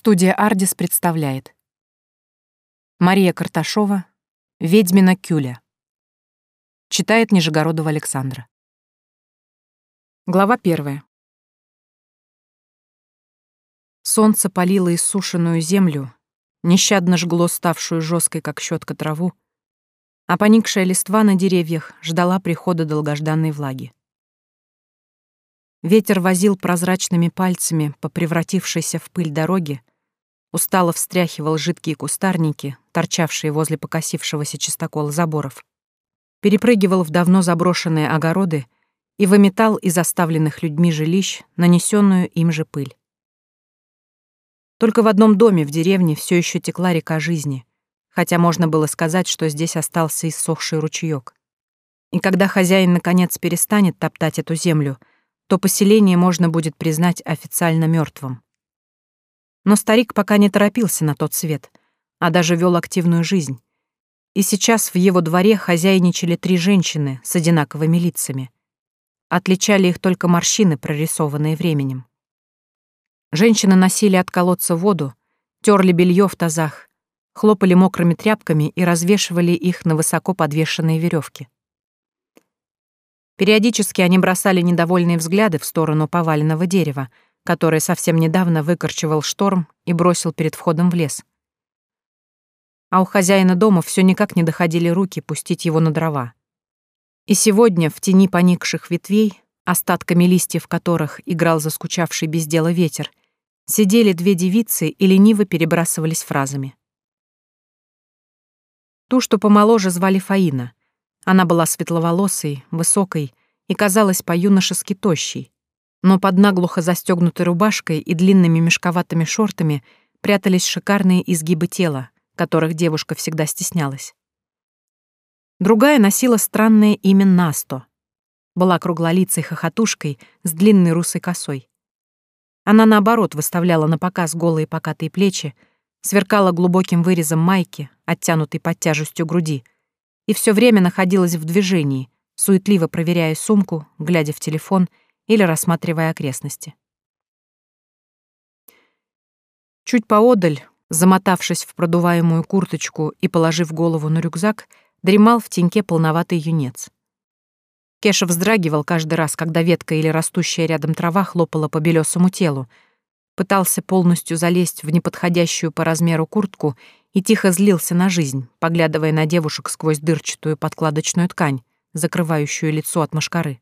Студия «Ардис» представляет. Мария Карташова «Ведьмина Кюля» Читает Нижегородова Александра. Глава первая. Солнце палило иссушенную землю, нещадно жгло ставшую жесткой, как щетка траву, а поникшая листва на деревьях ждала прихода долгожданной влаги. Ветер возил прозрачными пальцами по превратившейся в пыль дороге, устало встряхивал жидкие кустарники, торчавшие возле покосившегося чистокола заборов, перепрыгивал в давно заброшенные огороды и выметал из оставленных людьми жилищ нанесенную им же пыль. Только в одном доме в деревне все еще текла река жизни, хотя можно было сказать, что здесь остался иссохший ручеёк. И когда хозяин наконец перестанет топтать эту землю — то поселение можно будет признать официально мертвым. Но старик пока не торопился на тот свет, а даже вел активную жизнь. И сейчас в его дворе хозяйничали три женщины с одинаковыми лицами. Отличали их только морщины, прорисованные временем. Женщины носили от колодца воду, терли белье в тазах, хлопали мокрыми тряпками и развешивали их на высоко подвешенные веревки. Периодически они бросали недовольные взгляды в сторону поваленного дерева, которое совсем недавно выкорчевал шторм и бросил перед входом в лес. А у хозяина дома все никак не доходили руки пустить его на дрова. И сегодня в тени поникших ветвей, остатками листьев которых играл заскучавший без дела ветер, сидели две девицы и лениво перебрасывались фразами. Ту, что помоложе, звали Фаина — она была светловолосой, высокой и казалась по-юношески тощей, но под наглухо застегнутой рубашкой и длинными мешковатыми шортами прятались шикарные изгибы тела, которых девушка всегда стеснялась. Другая носила странное имя Насто. Была круглолицей хохотушкой с длинной русой косой. Она, наоборот, выставляла на показ голые покатые плечи, сверкала глубоким вырезом майки, оттянутой под тяжестью груди — и все время находилась в движении, суетливо проверяя сумку, глядя в телефон или рассматривая окрестности. Чуть поодаль, замотавшись в продуваемую курточку и положив голову на рюкзак, дремал в теньке полноватый юнец. Кеша вздрагивал каждый раз, когда ветка или растущая рядом трава хлопала по белесому телу, пытался полностью залезть в неподходящую по размеру куртку и тихо злился на жизнь, поглядывая на девушек сквозь дырчатую подкладочную ткань, закрывающую лицо от мошкары.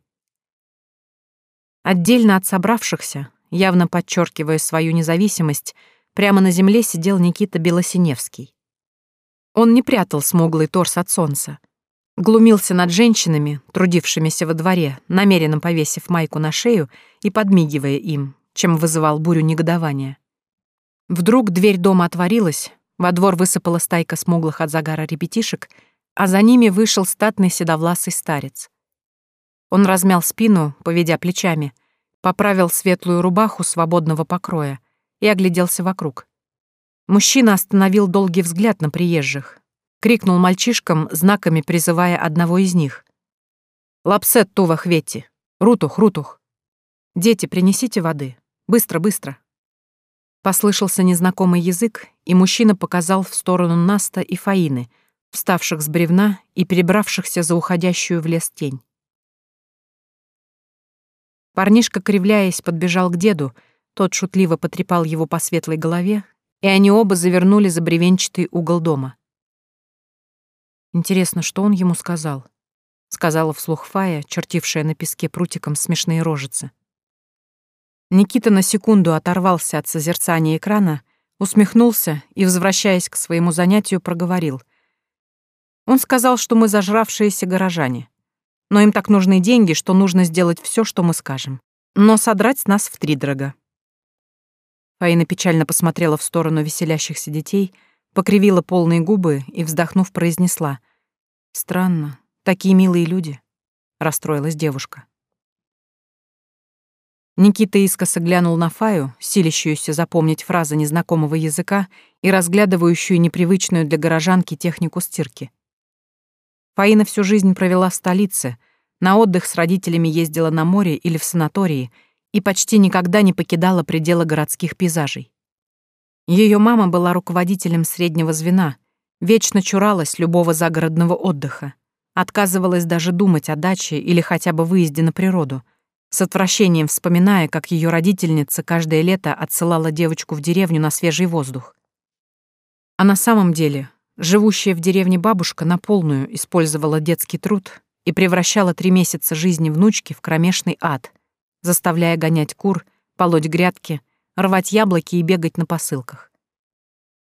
Отдельно от собравшихся, явно подчеркивая свою независимость, прямо на земле сидел Никита Белосиневский. Он не прятал смуглый торс от солнца, глумился над женщинами, трудившимися во дворе, намеренно повесив майку на шею и подмигивая им, чем вызывал бурю негодования. Вдруг дверь дома отворилась, во двор высыпала стайка смуглых от загара ребятишек, а за ними вышел статный седовласый старец. Он размял спину, поведя плечами, поправил светлую рубаху свободного покроя и огляделся вокруг. Мужчина остановил долгий взгляд на приезжих, крикнул мальчишкам, знаками призывая одного из них. «Lapset, tuuva vetty! Ruttoh, ruttoh! Дети, принесите воды! Быстро, быстро!» Послышался незнакомый язык, и мужчина показал в сторону Наста и Фаины, вставших с бревна и перебравшихся за уходящую в лес тень. Парнишка, кривляясь, подбежал к деду, тот шутливо потрепал его по светлой голове, и они оба завернули за бревенчатый угол дома. «Интересно, что он ему сказал?» — сказала вслух Фая, чертившая на песке прутиком смешные рожицы. Никита на секунду оторвался от созерцания экрана, усмехнулся и, возвращаясь к своему занятию, проговорил. Он сказал, что мы зажравшиеся горожане. Но им так нужны деньги, что нужно сделать все, что мы скажем. Но содрать с нас втридорога. Фаина печально посмотрела в сторону веселящихся детей, покривила полные губы и, вздохнув, произнесла. «Странно, такие милые люди», — расстроилась девушка. Никита искоса глянул на Фаю, силящуюся запомнить фразы незнакомого языка и разглядывающую непривычную для горожанки технику стирки. Фаина всю жизнь провела в столице, на отдых с родителями ездила на море или в санатории и почти никогда не покидала пределы городских пейзажей. Ее мама была руководителем среднего звена, вечно чуралась любого загородного отдыха, отказывалась даже думать о даче или хотя бы выезде на природу, с отвращением вспоминая, как ее родительница каждое лето отсылала девочку в деревню на свежий воздух. А на самом деле, живущая в деревне бабушка на полную использовала детский труд и превращала три месяца жизни внучки в кромешный ад, заставляя гонять кур, полоть грядки, рвать яблоки и бегать на посылках.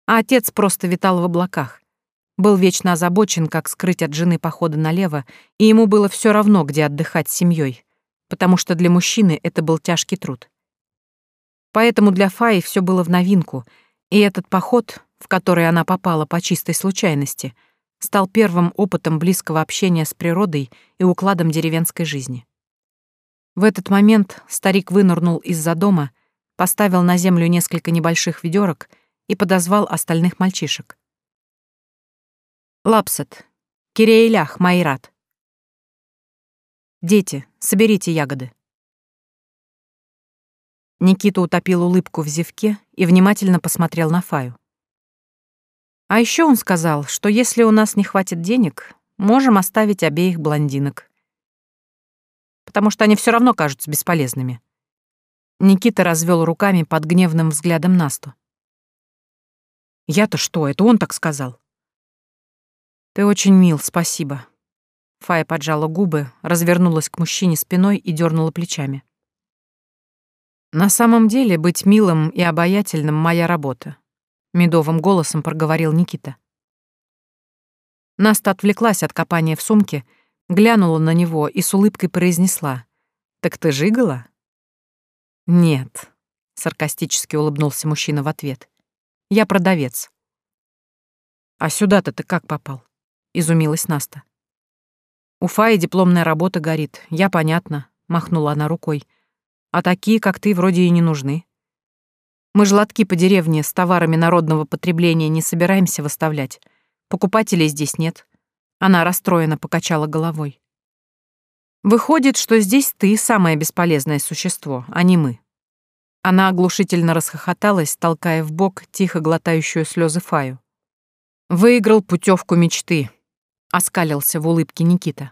А отец просто витал в облаках. Был вечно озабочен, как скрыть от жены походы налево, и ему было все равно, где отдыхать с семьей, потому что для мужчины это был тяжкий труд. Поэтому для Фаи все было в новинку, и этот поход, в который она попала по чистой случайности — стал первым опытом близкого общения с природой и укладом деревенской жизни. В этот момент старик вынырнул из-за дома, поставил на землю несколько небольших ведерок и подозвал остальных мальчишек. «Лапсет, Кирейлях, Майрат. Дети, соберите ягоды». Никита утопил улыбку в зевке и внимательно посмотрел на Фаю. А еще он сказал, что если у нас не хватит денег, можем оставить обеих блондинок. Потому что они все равно кажутся бесполезными. Никита развел руками под гневным взглядом Насту. «Я-то что, это он так сказал?» «Ты очень мил, спасибо». Фая поджала губы, развернулась к мужчине спиной и дернула плечами. «На самом деле быть милым и обаятельным — моя работа медовым голосом проговорил Никита. Наста отвлеклась от копания в сумке, глянула на него и с улыбкой произнесла. «Так ты жигала?» «Нет», — саркастически улыбнулся мужчина в ответ. «Я продавец». «А сюда-то ты как попал?» — изумилась Наста. «У Фаи дипломная работа горит, я понятно», — махнула она рукой. «А такие, как ты, вроде и не нужны». Мы ж лотки по деревне с товарами народного потребления не собираемся выставлять. Покупателей здесь нет. Она расстроенно покачала головой. Выходит, что здесь ты самое бесполезное существо, а не мы. Она оглушительно расхохоталась, толкая в бок тихо глотающую слезы Фаю. Выиграл путевку мечты, оскалился в улыбке Никита.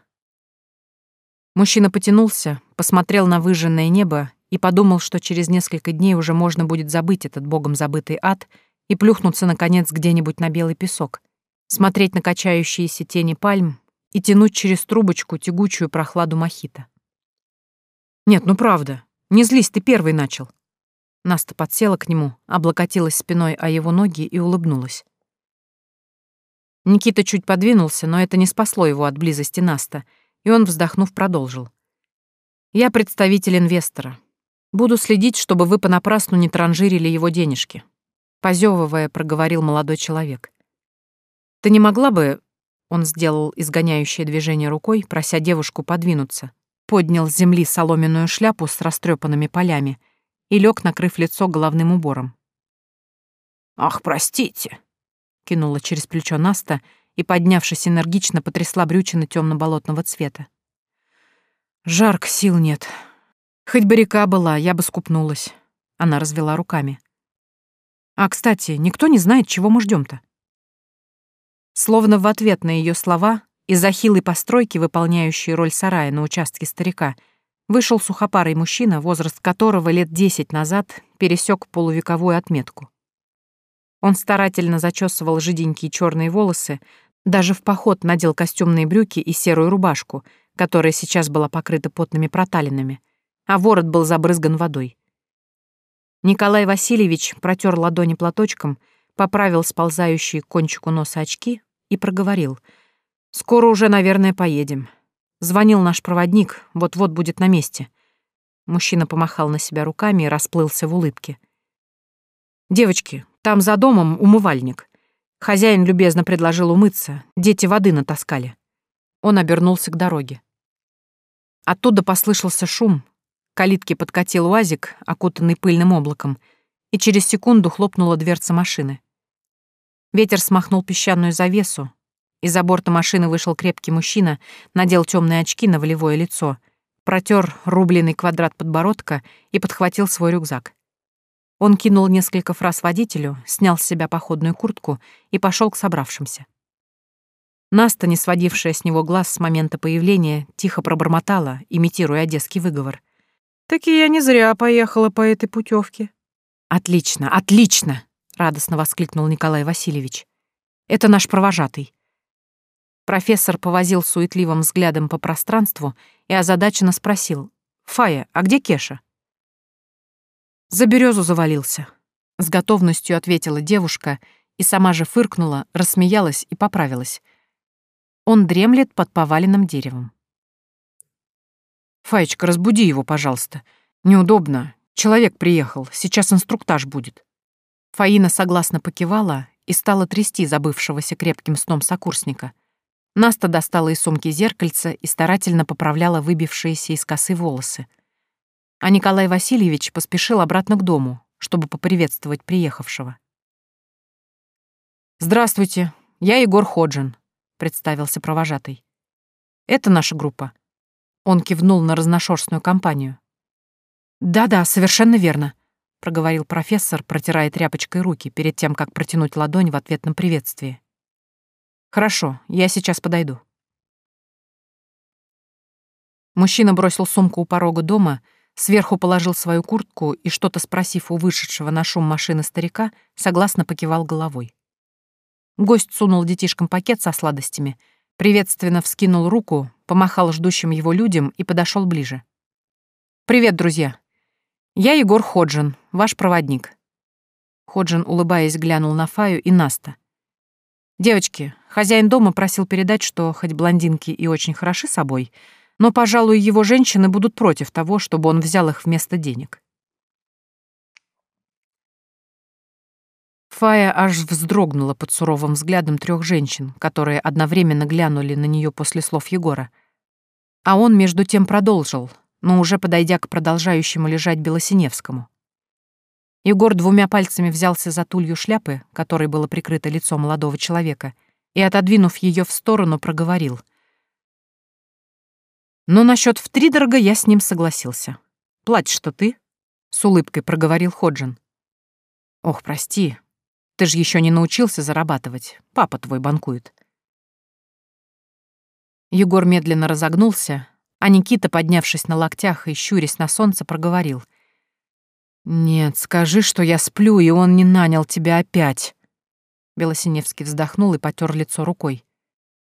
Мужчина потянулся, посмотрел на выжженное небо и подумал, что через несколько дней уже можно будет забыть этот богом забытый ад и плюхнуться, наконец, где-нибудь на белый песок, смотреть на качающиеся тени пальм и тянуть через трубочку тягучую прохладу мохито. «Нет, ну правда, не злись, ты первый начал». Наста подсела к нему, облокотилась спиной о его ноги и улыбнулась. Никита чуть подвинулся, но это не спасло его от близости Наста, и он, вздохнув, продолжил. «Я представитель инвестора. Буду следить, чтобы вы понапрасну не транжирили его денежки. Позевывая, проговорил молодой человек. Ты не могла бы... Он сделал изгоняющее движение рукой, прося девушку подвинуться, поднял с земли соломенную шляпу с растрепанными полями и лег, накрыв лицо головным убором. «Ах, простите!» — кинула через плечо Наста и, поднявшись энергично, потрясла брючины темно болотного цвета. «Жарко, сил нет», Хоть бы река была, я бы скупнулась. Она развела руками. А, кстати, никто не знает, чего мы ждем то Словно в ответ на ее слова, из-за хилой постройки, выполняющей роль сарая на участке старика, вышел сухопарый мужчина, возраст которого лет десять назад пересек полувековую отметку. Он старательно зачесывал жиденькие черные волосы, даже в поход надел костюмные брюки и серую рубашку, которая сейчас была покрыта потными проталинами — а ворот был забрызган водой. Николай Васильевич протер ладони платочком, поправил сползающие к кончику носа очки и проговорил. «Скоро уже, наверное, поедем. Звонил наш проводник, вот-вот будет на месте». Мужчина помахал на себя руками и расплылся в улыбке. «Девочки, там за домом умывальник. Хозяин любезно предложил умыться, дети воды натаскали». Он обернулся к дороге. Оттуда послышался шум, калитке подкатил уазик, окутанный пыльным облаком, и через секунду хлопнула дверца машины. Ветер смахнул песчаную завесу. Из-за борта машины вышел крепкий мужчина, надел темные очки на волевое лицо, протер рубленый квадрат подбородка и подхватил свой рюкзак. Он кинул несколько фраз водителю, снял с себя походную куртку и пошел к собравшимся. Наста, не сводившая с него глаз с момента появления, тихо пробормотала, имитируя одесский выговор. «Таки я не зря поехала по этой путевке. «Отлично, отлично!» — радостно воскликнул Николай Васильевич. «Это наш провожатый». Профессор повозил суетливым взглядом по пространству и озадаченно спросил. «Фая, а где Кеша?» «За березу завалился», — с готовностью ответила девушка и сама же фыркнула, рассмеялась и поправилась. Он дремлет под поваленным деревом. «Фаечка, разбуди его, пожалуйста. Неудобно. Человек приехал, сейчас инструктаж будет». Фаина согласно покивала и стала трясти забывшегося крепким сном сокурсника. Наста достала из сумки зеркальце и старательно поправляла выбившиеся из косы волосы. А Николай Васильевич поспешил обратно к дому, чтобы поприветствовать приехавшего. «Здравствуйте, я Егор Ходжин», — представился провожатый. «Это наша группа». Он кивнул на разношерстную компанию. «Да-да, совершенно верно», — проговорил профессор, протирая тряпочкой руки перед тем, как протянуть ладонь в ответном приветствии. «Хорошо, я сейчас подойду». Мужчина бросил сумку у порога дома, сверху положил свою куртку и, что-то спросив у вышедшего на шум машины старика, согласно покивал головой. Гость сунул детишкам пакет со сладостями, приветственно вскинул руку, помахал ждущим его людям и подошел ближе. «Привет, друзья! Я Егор Ходжин, ваш проводник». Ходжин, улыбаясь, глянул на Фаю и Наста. «Девочки, хозяин дома просил передать, что хоть блондинки и очень хороши собой, но, пожалуй, его женщины будут против того, чтобы он взял их вместо денег. Фая аж вздрогнула под суровым взглядом трех женщин, которые одновременно глянули на нее после слов Егора. А он между тем продолжил, но уже подойдя к продолжающему лежать Белосиневскому. Егор двумя пальцами взялся за тулью шляпы, которой было прикрыто лицо молодого человека, и, отодвинув ее в сторону, проговорил. «Но насчет втридорога я с ним согласился. Платишь-то ты?» — с улыбкой проговорил Ходжин. «Ох, прости, ты же еще не научился зарабатывать. Папа твой банкует. Егор медленно разогнулся, а Никита, поднявшись на локтях и щурясь на солнце, проговорил. «Нет, скажи, что я сплю, и он не нанял тебя опять». Белосиневский вздохнул и потер лицо рукой.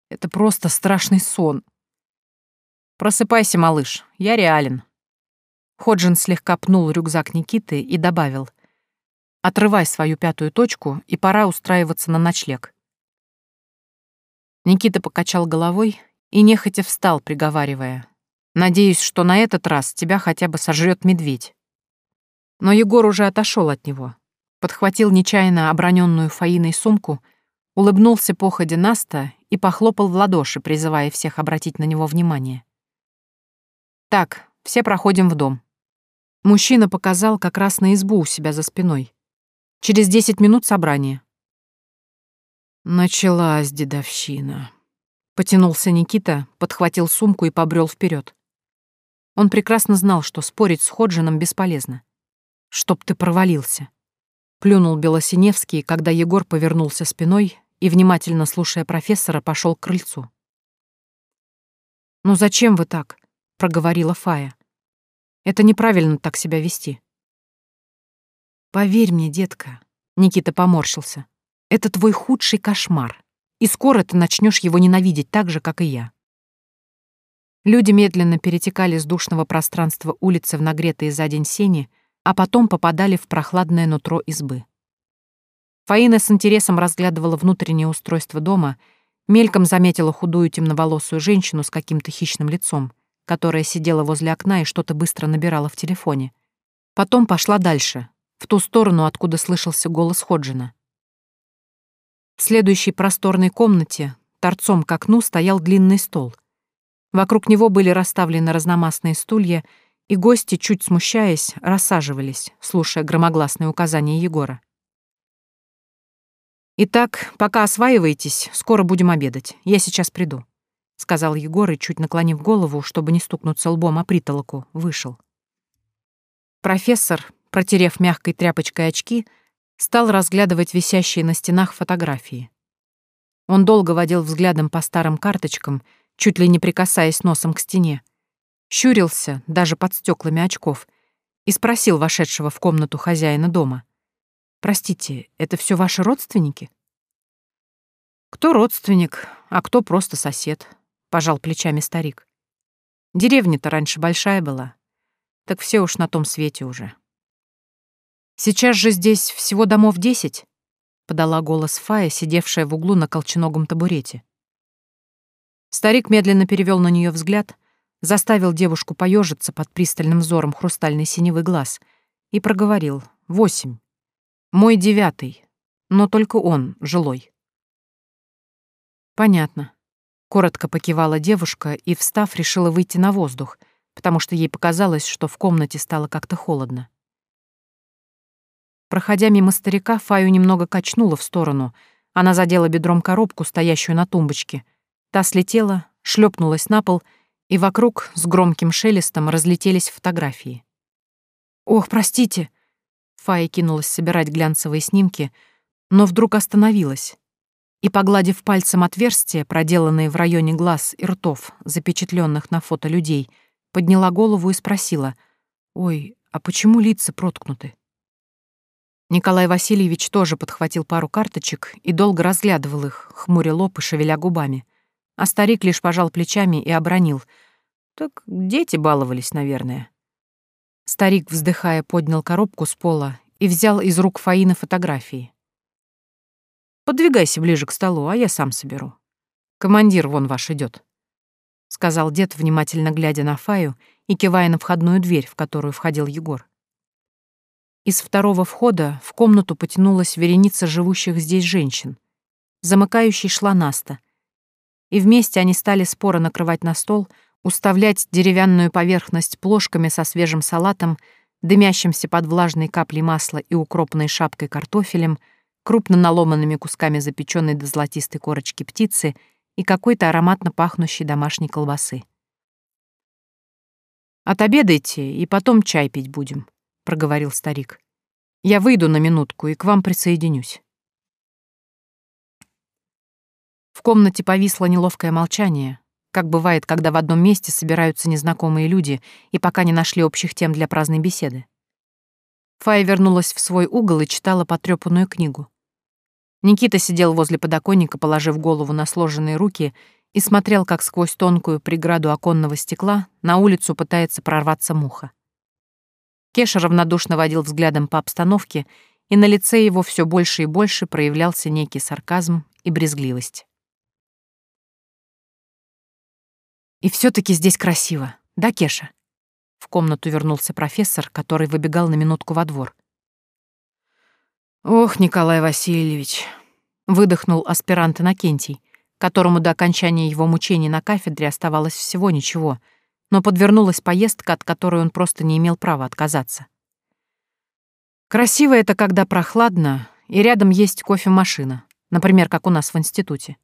«Это просто страшный сон». «Просыпайся, малыш, я реален». Ходжин слегка пнул рюкзак Никиты и добавил — Отрывай свою пятую точку, и пора устраиваться на ночлег. Никита покачал головой и нехотя встал, приговаривая. «Надеюсь, что на этот раз тебя хотя бы сожрет медведь». Но Егор уже отошел от него, подхватил нечаянно оброненную Фаиной сумку, улыбнулся походе Наста и похлопал в ладоши, призывая всех обратить на него внимание. «Так, все проходим в дом». Мужчина показал как раз на избу у себя за спиной. Через десять минут собрание. Началась дедовщина. Потянулся Никита, подхватил сумку и побрел вперед. Он прекрасно знал, что спорить с Ходжином бесполезно. «Чтоб ты провалился!» Плюнул Белосиневский, когда Егор повернулся спиной и, внимательно слушая профессора, пошел к крыльцу. «Ну зачем вы так?» — проговорила Фая. «Это неправильно так себя вести». «Поверь мне, детка», — Никита поморщился, — «это твой худший кошмар, и скоро ты начнешь его ненавидеть так же, как и я». Люди медленно перетекали с душного пространства улицы в нагретые за день сени, а потом попадали в прохладное нутро избы. Фаина с интересом разглядывала внутреннее устройство дома, мельком заметила худую темноволосую женщину с каким-то хищным лицом, которая сидела возле окна и что-то быстро набирала в телефоне. Потом пошла дальше, в ту сторону, откуда слышался голос Ходжина. В следующей просторной комнате, торцом к окну, стоял длинный стол. Вокруг него были расставлены разномастные стулья, и гости, чуть смущаясь, рассаживались, слушая громогласные указания Егора. «Итак, пока осваиваетесь, скоро будем обедать. Я сейчас приду», — сказал Егор и, чуть наклонив голову, чтобы не стукнуться лбом о притолоку, вышел. Профессор, протерев мягкой тряпочкой очки, стал разглядывать висящие на стенах фотографии. Он долго водил взглядом по старым карточкам, чуть ли не прикасаясь носом к стене, щурился даже под стеклами очков и спросил вошедшего в комнату хозяина дома. «Простите, это все ваши родственники?» «Кто родственник, а кто просто сосед», — пожал плечами старик. «Деревня-то раньше большая была, так все уж на том свете уже». «Сейчас же здесь всего домов десять?» — подала голос Фая, сидевшая в углу на колченогом табурете. Старик медленно перевел на нее взгляд, заставил девушку поежиться под пристальным взором хрустальный синевый глаз и проговорил «Восемь. Мой девятый, но только он, жилой». «Понятно». Коротко покивала девушка и, встав, решила выйти на воздух, потому что ей показалось, что в комнате стало как-то холодно. Проходя мимо старика, Фаю немного качнула в сторону. Она задела бедром коробку, стоящую на тумбочке. Та слетела, шлепнулась на пол, и вокруг с громким шелестом разлетелись фотографии. «Ох, простите!» Фая кинулась собирать глянцевые снимки, но вдруг остановилась и, погладив пальцем отверстия, проделанные в районе глаз и ртов, запечатленных на фото людей, подняла голову и спросила, «Ой, а почему лица проткнуты?» Николай Васильевич тоже подхватил пару карточек и долго разглядывал их, хмуря лоб и шевеля губами. А старик лишь пожал плечами и обронил. «Так дети баловались, наверное». Старик, вздыхая, поднял коробку с пола и взял из рук Фаины фотографии. Подвигайся ближе к столу, а я сам соберу. Командир вон ваш идет, сказал дед, внимательно глядя на Фаю и кивая на входную дверь, в которую входил Егор. Из второго входа в комнату потянулась вереница живущих здесь женщин. Замыкающей шла Наста. И вместе они стали споро накрывать на стол, уставлять деревянную поверхность плошками со свежим салатом, дымящимся под влажной каплей масла и укропной шапкой картофелем — крупно наломанными кусками запеченной до золотистой корочки птицы и какой-то ароматно пахнущей домашней колбасы. «Отобедайте, и потом чай пить будем», — проговорил старик. «Я выйду на минутку и к вам присоединюсь». В комнате повисло неловкое молчание, как бывает, когда в одном месте собираются незнакомые люди и пока не нашли общих тем для праздной беседы. Фая вернулась в свой угол и читала потрёпанную книгу. Никита сидел возле подоконника, положив голову на сложенные руки, и смотрел, как сквозь тонкую преграду оконного стекла на улицу пытается прорваться муха. Кеша равнодушно водил взглядом по обстановке, и на лице его все больше и больше проявлялся некий сарказм и брезгливость. «И все таки здесь красиво, да, Кеша?» В комнату вернулся профессор, который выбегал на минутку во двор. «Ох, Николай Васильевич!» — выдохнул аспирант Иннокентий, которому до окончания его мучений на кафедре оставалось всего ничего, но подвернулась поездка, от которой он просто не имел права отказаться. Красиво это, когда прохладно, и рядом есть кофемашина, например, как у нас в институте.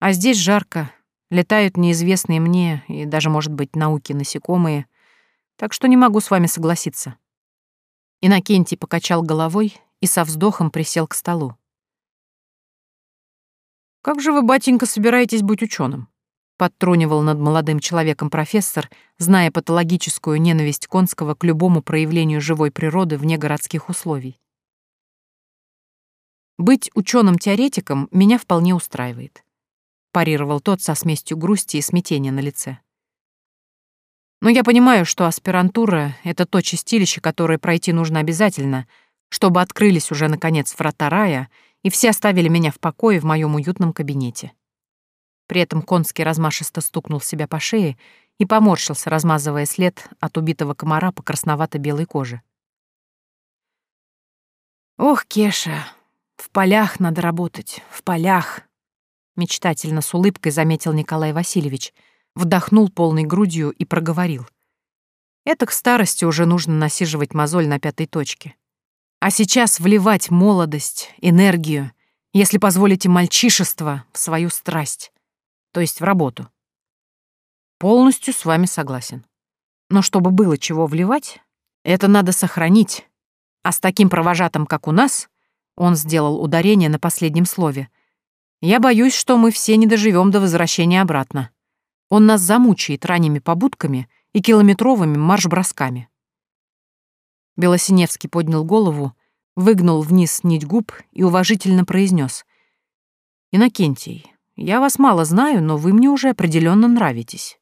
А здесь жарко, летают неизвестные мне и даже, может быть, науки насекомые — так что не могу с вами согласиться». Иннокентий покачал головой и со вздохом присел к столу. «Как же вы, батенька, собираетесь быть ученым? Подтрунивал над молодым человеком профессор, зная патологическую ненависть Конского к любому проявлению живой природы вне городских условий. «Быть ученым-теоретиком меня вполне устраивает», — парировал тот со смесью грусти и смятения на лице. Но я понимаю, что аспирантура — это то чистилище, которое пройти нужно обязательно, чтобы открылись уже, наконец, врата рая, и все оставили меня в покое в моем уютном кабинете. При этом Конский размашисто стукнул себя по шее и поморщился, размазывая след от убитого комара по красновато-белой коже. «Ох, Кеша, в полях надо работать, в полях!» Мечтательно с улыбкой заметил Николай Васильевич — вдохнул полной грудью и проговорил. Это к старости уже нужно насиживать мозоль на пятой точке. А сейчас вливать молодость, энергию, если позволите мальчишество, в свою страсть, то есть в работу. Полностью с вами согласен. Но чтобы было чего вливать, это надо сохранить, А с таким провожатым, как у нас, он сделал ударение на последнем слове, я боюсь, что мы все не доживем до возвращения обратно. Он нас замучает ранними побудками и километровыми марш-бросками. Белосиневский поднял голову, выгнул вниз нить губ и уважительно произнес: «Инокентий, я вас мало знаю, но вы мне уже определенно нравитесь».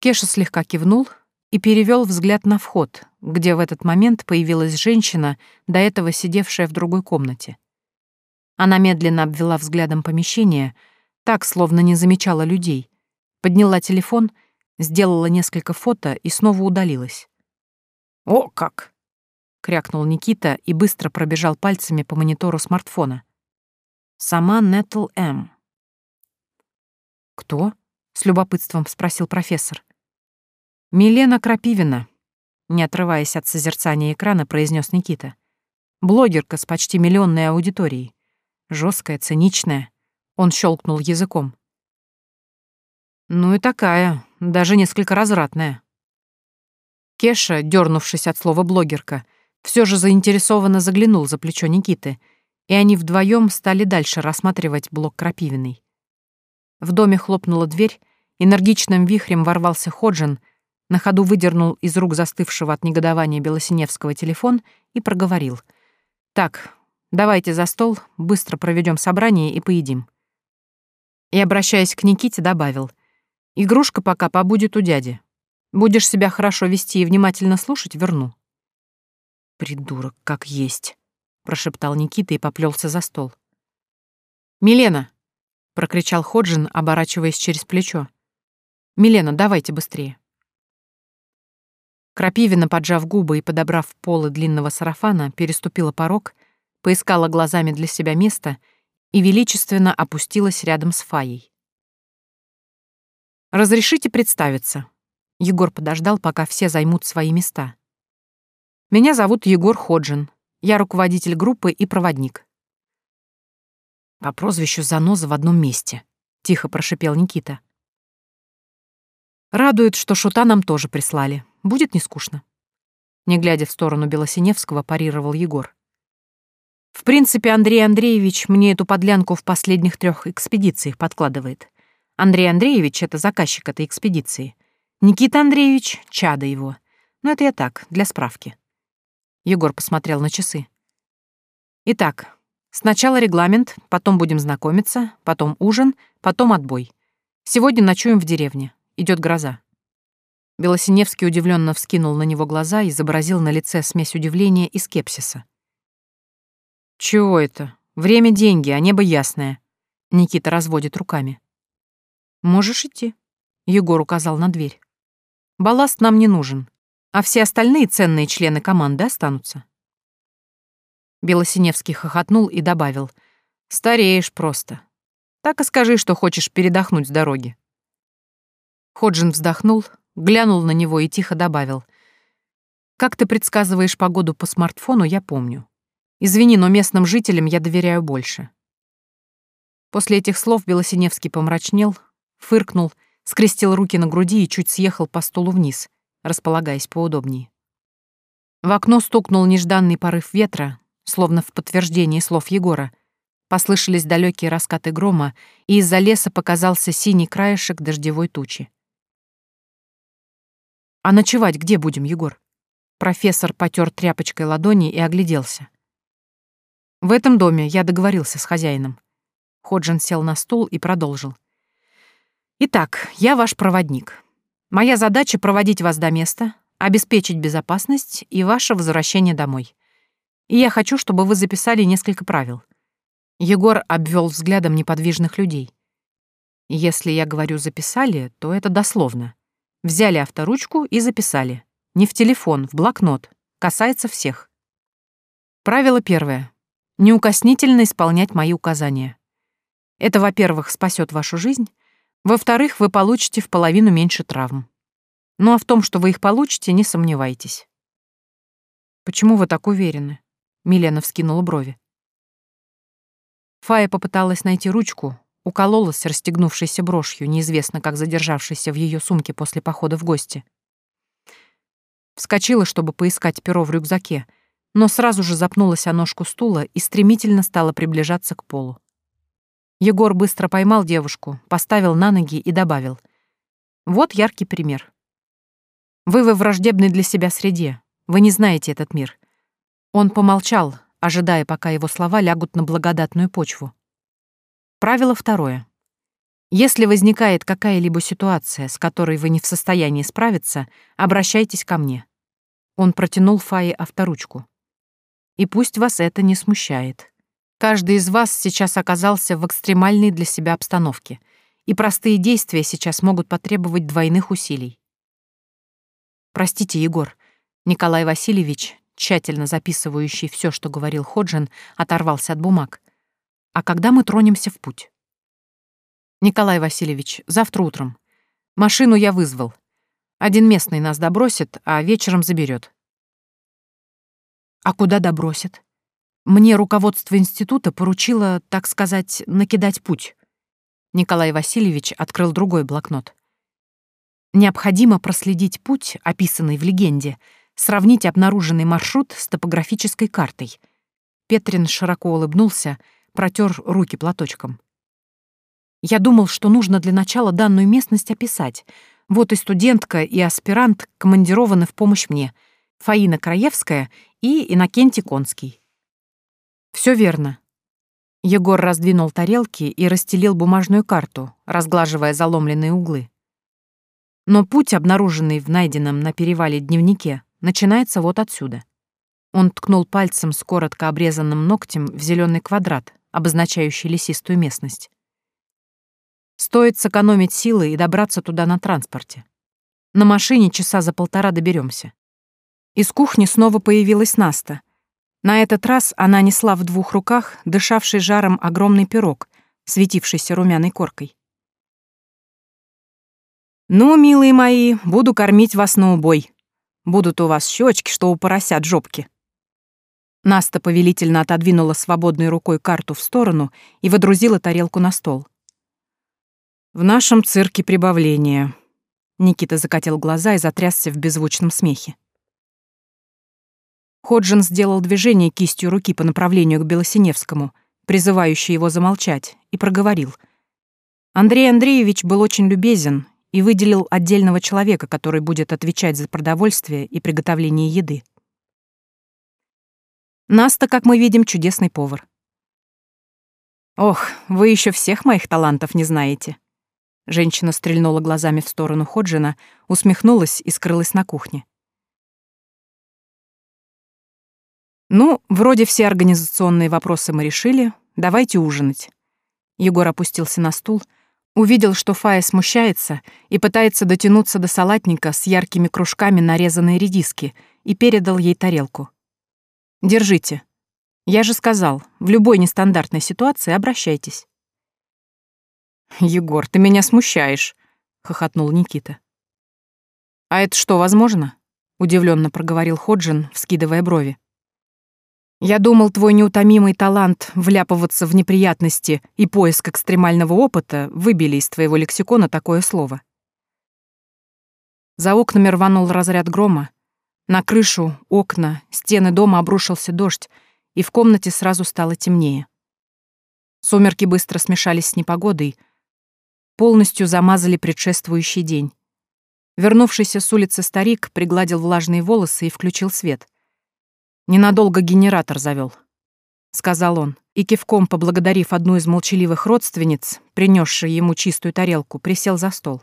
Кеша слегка кивнул и перевел взгляд на вход, где в этот момент появилась женщина, до этого сидевшая в другой комнате. Она медленно обвела взглядом помещение, так, словно не замечала людей, подняла телефон, сделала несколько фото и снова удалилась. «О, как!» — крякнул Никита и быстро пробежал пальцами по монитору смартфона. «Сама Нетл М». «Кто?» — с любопытством спросил профессор. «Милена Крапивина», — не отрываясь от созерцания экрана, произнес Никита. «Блогерка с почти миллионной аудиторией. Жесткая, циничная». Он щелкнул языком. «Ну и такая, даже несколько развратная». Кеша, дернувшись от слова «блогерка», все же заинтересованно заглянул за плечо Никиты, и они вдвоем стали дальше рассматривать блок Крапивиной. В доме хлопнула дверь, энергичным вихрем ворвался Ходжин — на ходу выдернул из рук застывшего от негодования Белосиневского телефон и проговорил. «Так, давайте за стол, быстро проведем собрание и поедим». И, обращаясь к Никите, добавил. «Игрушка пока побудет у дяди. Будешь себя хорошо вести и внимательно слушать, верну». «Придурок, как есть», — прошептал Никита и поплелся за стол. «Милена!» — прокричал Ходжин, оборачиваясь через плечо. «Милена, давайте быстрее». Крапивина, поджав губы и подобрав полы длинного сарафана, переступила порог, поискала глазами для себя место и величественно опустилась рядом с Фаей. «Разрешите представиться?» Егор подождал, пока все займут свои места. «Меня зовут Егор Ходжин. Я руководитель группы и проводник». «По прозвищу Заноза в одном месте», — тихо прошипел Никита. «Радует, что шута нам тоже прислали. Будет не скучно. Не глядя в сторону Белосиневского, парировал Егор. В принципе, Андрей Андреевич мне эту подлянку в последних трех экспедициях подкладывает. Андрей Андреевич — это заказчик этой экспедиции. Никита Андреевич — чадо его. Но это я так, для справки. Егор посмотрел на часы. Итак, сначала регламент, потом будем знакомиться, потом ужин, потом отбой. Сегодня ночуем в деревне. Идет гроза. Белосиневский удивленно вскинул на него глаза и изобразил на лице смесь удивления и скепсиса. «Чего это? Время — деньги, а небо ясное». Никита разводит руками. «Можешь идти», — Егор указал на дверь. «Балласт нам не нужен, а все остальные ценные члены команды останутся». Белосиневский хохотнул и добавил. «Стареешь просто. Так и скажи, что хочешь передохнуть с дороги». Ходжин вздохнул, глянул на него и тихо добавил. «Как ты предсказываешь погоду по смартфону, я помню. Извини, но местным жителям я доверяю больше». После этих слов Белосиневский помрачнел, фыркнул, скрестил руки на груди и чуть съехал по стулу вниз, располагаясь поудобнее. В окно стукнул нежданный порыв ветра, словно в подтверждение слов Егора. Послышались далекие раскаты грома, и из-за леса показался синий краешек дождевой тучи. «А ночевать где будем, Егор?» Профессор потер тряпочкой ладони и огляделся. «В этом доме я договорился с хозяином». Ходжин сел на стул и продолжил. «Итак, я ваш проводник. Моя задача — проводить вас до места, обеспечить безопасность и ваше возвращение домой. И я хочу, чтобы вы записали несколько правил». Егор обвел взглядом неподвижных людей. «Если я говорю «записали», то это дословно. Взяли авторучку и записали. Не в телефон, в блокнот. Касается всех. Правило первое. Неукоснительно исполнять мои указания. Это, во-первых, спасет вашу жизнь. Во-вторых, вы получите в половину меньше травм. Ну а в том, что вы их получите, не сомневайтесь. Почему вы так уверены? Милена вскинула брови. Фая попыталась найти ручку, Укололась расстегнувшейся брошью, неизвестно как задержавшейся в ее сумке после похода в гости. Вскочила, чтобы поискать перо в рюкзаке, но сразу же запнулась о ножку стула и стремительно стала приближаться к полу. Егор быстро поймал девушку, поставил на ноги и добавил. «Вот яркий пример. Вы во враждебной для себя среде. Вы не знаете этот мир». Он помолчал, ожидая, пока его слова лягут на благодатную почву. Правило второе. Если возникает какая-либо ситуация, с которой вы не в состоянии справиться, обращайтесь ко мне. Он протянул Фае авторучку. И пусть вас это не смущает. Каждый из вас сейчас оказался в экстремальной для себя обстановке, и простые действия сейчас могут потребовать двойных усилий. Простите, Егор. Николай Васильевич, тщательно записывающий все, что говорил Ходжин, оторвался от бумаг. А когда мы тронемся в путь? Николай Васильевич, завтра утром. Машину я вызвал. Один местный нас добросит, а вечером заберет. А куда добросит? Мне руководство института поручило, так сказать, накидать путь. Николай Васильевич открыл другой блокнот. Необходимо проследить путь, описанный в легенде, сравнить обнаруженный маршрут с топографической картой. Петрин широко улыбнулся, протер руки платочком. Я думал, что нужно для начала данную местность описать. Вот и студентка, и аспирант командированы в помощь мне. Фаина Краевская и Иннокентий Конский. Все верно. Егор раздвинул тарелки и расстелил бумажную карту, разглаживая заломленные углы. Но путь, обнаруженный в найденном на перевале дневнике, начинается вот отсюда. Он ткнул пальцем с коротко обрезанным ногтем в зеленый квадрат, обозначающий лесистую местность. Стоит сэкономить силы и добраться туда на транспорте. На машине часа за полтора доберемся. Из кухни снова появилась Наста — на этот раз она несла в двух руках дышавший жаром огромный пирог, светившийся румяной коркой. «Ну, милые мои, буду кормить вас на убой. Будут у вас щечки, что у поросят жопки». Наста повелительно отодвинула свободной рукой карту в сторону и водрузила тарелку на стол. «В нашем цирке прибавление». Никита закатил глаза и затрясся в беззвучном смехе. Ходжин сделал движение кистью руки по направлению к Белосиневскому, призывающее его замолчать, и проговорил. Андрей Андреевич был очень любезен и выделил отдельного человека, который будет отвечать за продовольствие и приготовление еды. Наста, как мы видим, чудесный повар. «Ох, вы еще всех моих талантов не знаете». Женщина стрельнула глазами в сторону Ходжина, усмехнулась и скрылась на кухне. «Ну, вроде все организационные вопросы мы решили. Давайте ужинать». Егор опустился на стул, увидел, что Фая смущается и пытается дотянуться до салатника с яркими кружками нарезанной редиски, и передал ей тарелку. «Держите. Я же сказал, в любой нестандартной ситуации обращайтесь». «Егор, ты меня смущаешь», — хохотнул Никита. «А это что, возможно?» — удивленно проговорил Ходжин, вскидывая брови. Я думал, твой неутомимый талант вляпываться в неприятности и поиск экстремального опыта выбили из твоего лексикона такое слово. За окнами рванул разряд грома. На крышу, окна, стены дома обрушился дождь, и в комнате сразу стало темнее. Сумерки быстро смешались с непогодой, полностью замазали предшествующий день. Вернувшийся с улицы старик пригладил влажные волосы и включил свет — Ненадолго генератор завел, сказал он, и кивком поблагодарив одну из молчаливых родственниц, принесшей ему чистую тарелку, присел за стол.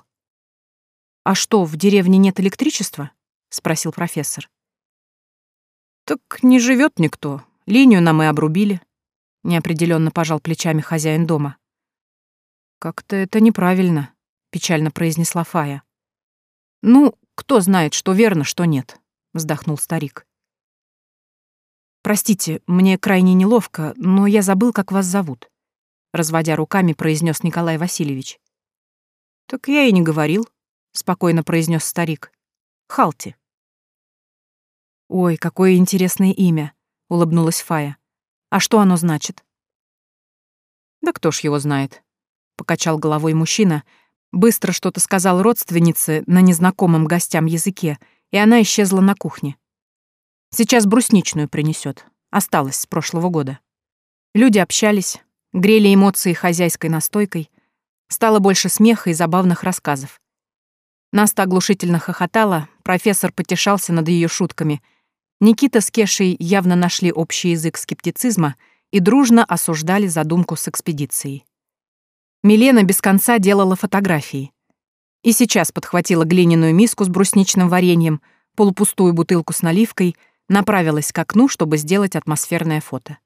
«А что, в деревне нет электричества?» — спросил профессор. «Так не живет никто. Линию нам и обрубили», — неопределенно пожал плечами хозяин дома. «Как-то это неправильно», — печально произнесла Фая. «Ну, кто знает, что верно, что нет», — вздохнул старик. «Простите, мне крайне неловко, но я забыл, как вас зовут», — разводя руками, произнес Николай Васильевич. «Так я и не говорил», — спокойно произнес старик. «Халти». «Ой, какое интересное имя», — улыбнулась Фая. «А что оно значит?» «Да кто ж его знает», — покачал головой мужчина, быстро что-то сказал родственнице на незнакомом гостям языке, и она исчезла на кухне. Сейчас брусничную принесет. Осталось с прошлого года. Люди общались, грели эмоции хозяйской настойкой. Стало больше смеха и забавных рассказов. Наста оглушительно хохотала, профессор потешался над ее шутками. Никита с Кешей явно нашли общий язык скептицизма и дружно осуждали задумку с экспедицией. Милена без конца делала фотографии. И сейчас подхватила глиняную миску с брусничным вареньем, полупустую бутылку с наливкой, направилась к окну, чтобы сделать атмосферное фото.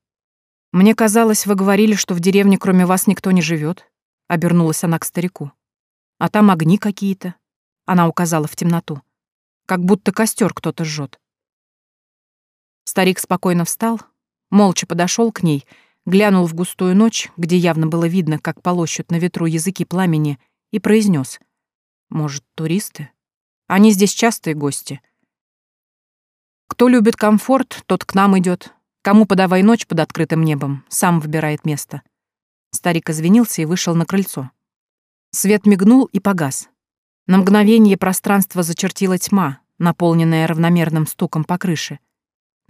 «Мне казалось, вы говорили, что в деревне кроме вас никто не живет. обернулась она к старику. «А там огни какие-то», — она указала в темноту. «Как будто костер кто-то жжет. Старик спокойно встал, молча подошел к ней, глянул в густую ночь, где явно было видно, как полощут на ветру языки пламени, и произнес: «Может, туристы? Они здесь частые гости. Кто любит комфорт, тот к нам идет. Кому подавай ночь под открытым небом, сам выбирает место». Старик извинился и вышел на крыльцо. Свет мигнул и погас. На мгновение пространство зачертила тьма, наполненная равномерным стуком по крыше —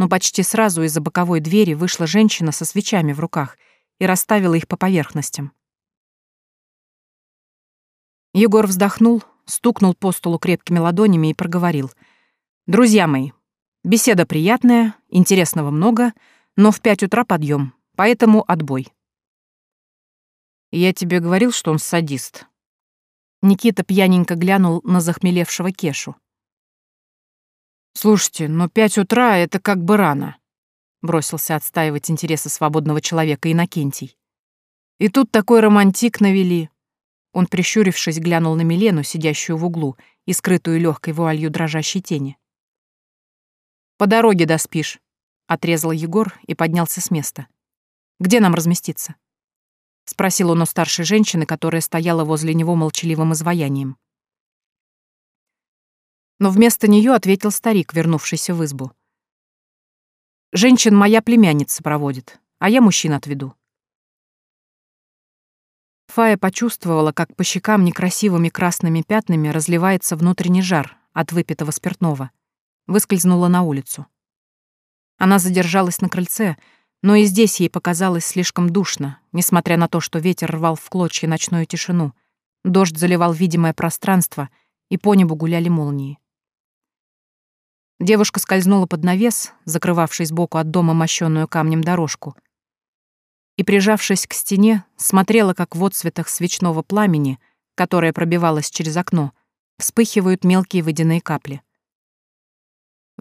но почти сразу из-за боковой двери вышла женщина со свечами в руках и расставила их по поверхностям. Егор вздохнул, стукнул по столу крепкими ладонями и проговорил. «Друзья мои, беседа приятная, интересного много, но в пять утра подъем, поэтому отбой». «Я тебе говорил, что он садист». Никита пьяненько глянул на захмелевшего Кешу. «Слушайте, но пять утра — это как бы рано», — бросился отстаивать интересы свободного человека Иннокентий. «И тут такой романтик навели». Он, прищурившись, глянул на Милену, сидящую в углу и скрытую легкой вуалью дрожащей тени. «По дороге доспишь», — отрезал Егор и поднялся с места. «Где нам разместиться?» — спросил он у старшей женщины, которая стояла возле него молчаливым изваянием но вместо нее ответил старик, вернувшийся в избу. «Женщин моя племянница проводит, а я мужчин отведу». Фая почувствовала, как по щекам некрасивыми красными пятнами разливается внутренний жар от выпитого спиртного. Выскользнула на улицу. Она задержалась на крыльце, но и здесь ей показалось слишком душно, несмотря на то, что ветер рвал в клочья ночную тишину, дождь заливал видимое пространство, и по небу гуляли молнии. Девушка скользнула под навес, закрывавший сбоку от дома мощенную камнем дорожку, и, прижавшись к стене, смотрела, как в отцветах свечного пламени, которое пробивалось через окно, вспыхивают мелкие водяные капли.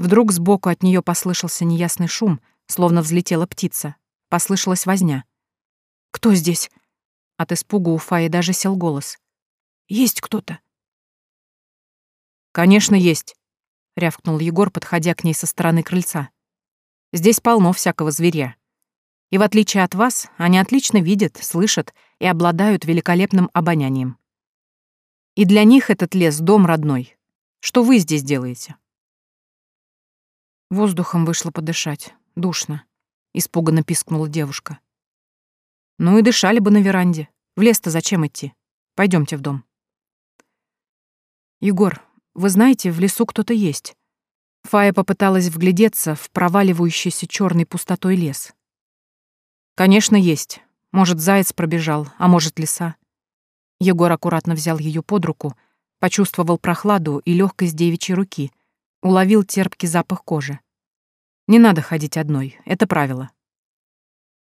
Вдруг сбоку от нее послышался неясный шум, словно взлетела птица. Послышалась возня. «Кто здесь?» От испуга у Фаи даже сел голос. «Есть кто-то». «Конечно, есть», — рявкнул Егор, подходя к ней со стороны крыльца. «Здесь полно всякого зверя. И в отличие от вас, они отлично видят, слышат и обладают великолепным обонянием. И для них этот лес — дом родной. Что вы здесь делаете?» Воздухом вышло подышать. Душно. Испуганно пискнула девушка. «Ну и дышали бы на веранде. В лес-то зачем идти? Пойдемте в дом». «Егор, вы знаете, в лесу кто-то есть. Фая попыталась вглядеться в проваливающийся черной пустотой лес. Конечно, есть. Может, заяц пробежал, а может, лиса. Егор аккуратно взял ее под руку, почувствовал прохладу и легкость девичьей руки, уловил терпкий запах кожи. Не надо ходить одной, это правило.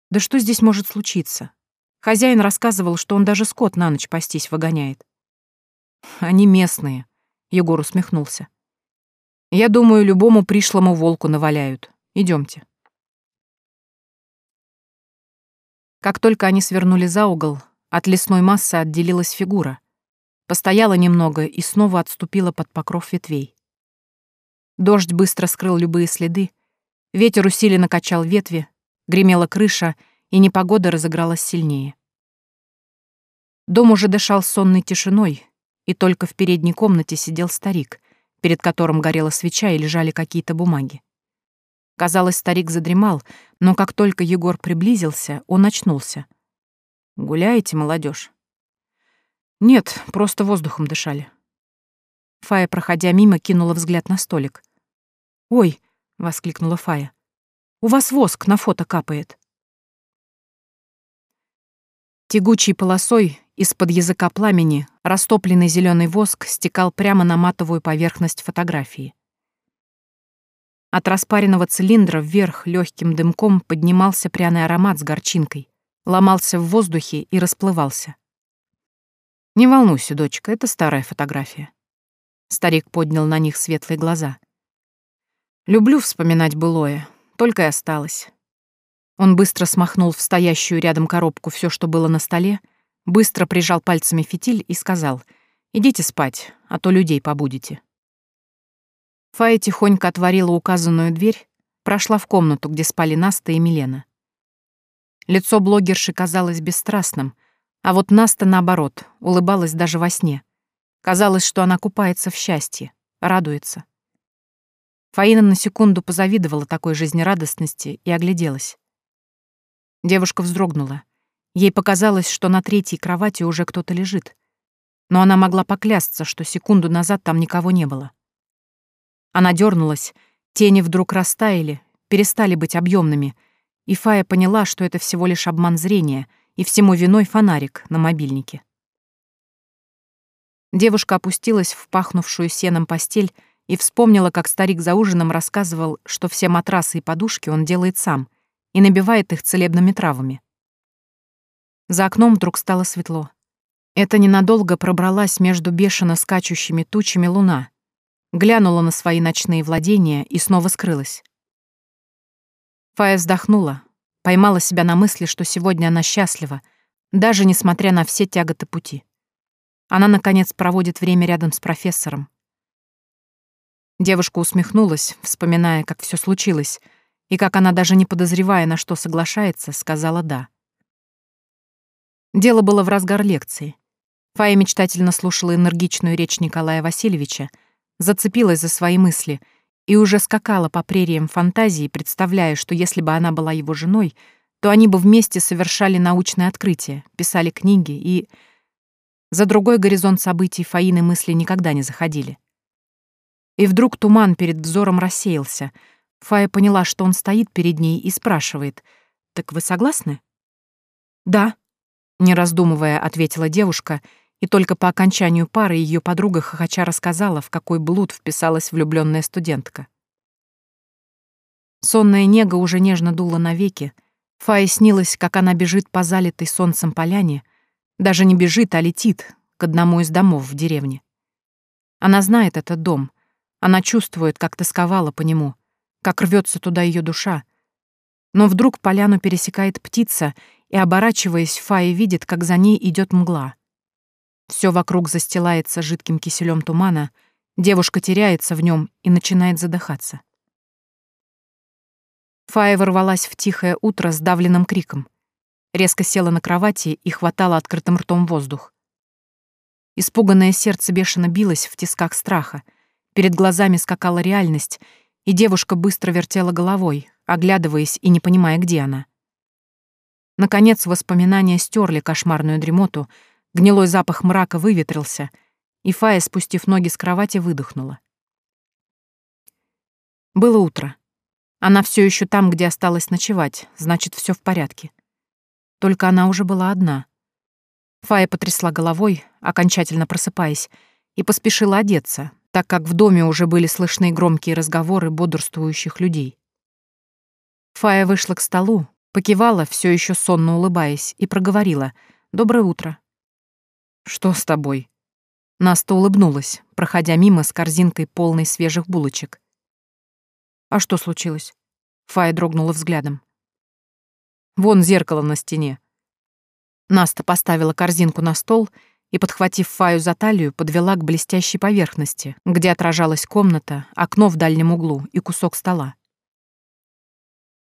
Да что здесь может случиться? Хозяин рассказывал, что он даже скот на ночь пастись выгоняет. Они местные, Егор усмехнулся. Я думаю, любому пришлому волку наваляют. Идемте. Как только они свернули за угол, от лесной массы отделилась фигура. Постояла немного и снова отступила под покров ветвей. Дождь быстро скрыл любые следы, ветер усиленно качал ветви, гремела крыша, и непогода разыгралась сильнее. Дом уже дышал сонной тишиной, и только в передней комнате сидел старик, перед которым горела свеча и лежали какие-то бумаги. Казалось, старик задремал, но как только Егор приблизился, он очнулся. «Гуляете, молодежь? «Нет, просто воздухом дышали». Фая, проходя мимо, кинула взгляд на столик. «Ой, воскликнула Фая. «У вас воск на фото капает». Тягучей полосой из-под языка пламени растопленный зеленый воск стекал прямо на матовую поверхность фотографии. От распаренного цилиндра вверх легким дымком поднимался пряный аромат с горчинкой, ломался в воздухе и расплывался. «Не волнуйся, дочка, это старая фотография». Старик поднял на них светлые глаза. «Люблю вспоминать былое, только и осталось». Он быстро смахнул в стоящую рядом коробку все, что было на столе, быстро прижал пальцами фитиль и сказал «Идите спать, а то людей побудете». Фая тихонько отворила указанную дверь, прошла в комнату, где спали Наста и Милена. Лицо блогерши казалось бесстрастным, а вот Наста, наоборот, улыбалась даже во сне. Казалось, что она купается в счастье, радуется. Фаина на секунду позавидовала такой жизнерадостности и огляделась. Девушка вздрогнула. Ей показалось, что на третьей кровати уже кто-то лежит. Но она могла поклясться, что секунду назад там никого не было. Она дернулась, тени вдруг растаяли, перестали быть объемными, и Фая поняла, что это всего лишь обман зрения, и всему виной фонарик на мобильнике. Девушка опустилась в пахнувшую сеном постель и вспомнила, как старик за ужином рассказывал, что все матрасы и подушки он делает сам и набивает их целебными травами. За окном вдруг стало светло. Это ненадолго пробралась между бешено скачущими тучами луна, глянула на свои ночные владения и снова скрылась. Фая вздохнула, поймала себя на мысли, что сегодня она счастлива, даже несмотря на все тяготы пути. Она, наконец, проводит время рядом с профессором. Девушка усмехнулась, вспоминая, как все случилось, и как она, даже не подозревая, на что соглашается, сказала «да». Дело было в разгар лекции. Фая мечтательно слушала энергичную речь Николая Васильевича, зацепилась за свои мысли и уже скакала по прериям фантазии, представляя, что если бы она была его женой, то они бы вместе совершали научное открытие, писали книги и... За другой горизонт событий Фаины мысли никогда не заходили. И вдруг туман перед взором рассеялся. Фая поняла, что он стоит перед ней и спрашивает, «Так вы согласны?» «Да», — не раздумывая, ответила девушка — и только по окончанию пары ее подруга хохоча рассказала, в какой блуд вписалась влюбленная студентка. Сонная нега уже нежно дула навеки. Фае снилось, как она бежит по залитой солнцем поляне, даже не бежит, а летит к одному из домов в деревне. Она знает этот дом, она чувствует, как тосковала по нему, как рвется туда ее душа. Но вдруг поляну пересекает птица, и, оборачиваясь, Фая видит, как за ней идет мгла — все вокруг застилается жидким киселем тумана, девушка теряется в нем и начинает задыхаться. Фая ворвалась в тихое утро с давленным криком. Резко села на кровати и хватала открытым ртом воздух. Испуганное сердце бешено билось в тисках страха. Перед глазами скакала реальность, и девушка быстро вертела головой, оглядываясь и не понимая, где она. Наконец воспоминания стерли кошмарную дремоту, Гнилой запах мрака выветрился, и Фая, спустив ноги с кровати, выдохнула. Было утро. Она все еще там, где осталось ночевать, значит, все в порядке. Только она уже была одна. Фая потрясла головой, окончательно просыпаясь, и поспешила одеться, так как в доме уже были слышны громкие разговоры бодрствующих людей. Фая вышла к столу, покивала, все еще сонно улыбаясь, и проговорила «Доброе утро». «Что с тобой?» Наста улыбнулась, проходя мимо с корзинкой полной свежих булочек. «А что случилось?» Фая дрогнула взглядом. «Вон зеркало на стене». Наста поставила корзинку на стол и, подхватив Фаю за талию, подвела к блестящей поверхности, где отражалась комната, окно в дальнем углу и кусок стола.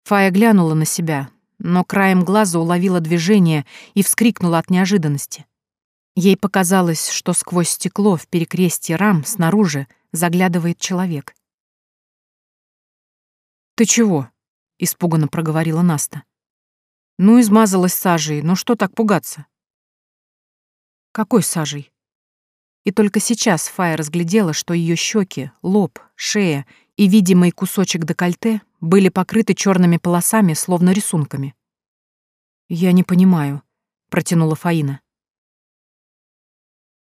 Фая глянула на себя, но краем глаза уловила движение и вскрикнула от неожиданности. Ей показалось, что сквозь стекло в перекрестье рам снаружи заглядывает человек. «Ты чего?» — испуганно проговорила Наста. «Ну, измазалась сажей, ну что так пугаться?» «Какой сажей?» И только сейчас Фая разглядела, что ее щеки, лоб, шея и видимый кусочек декольте были покрыты черными полосами, словно рисунками. «Я не понимаю», — протянула Фаина.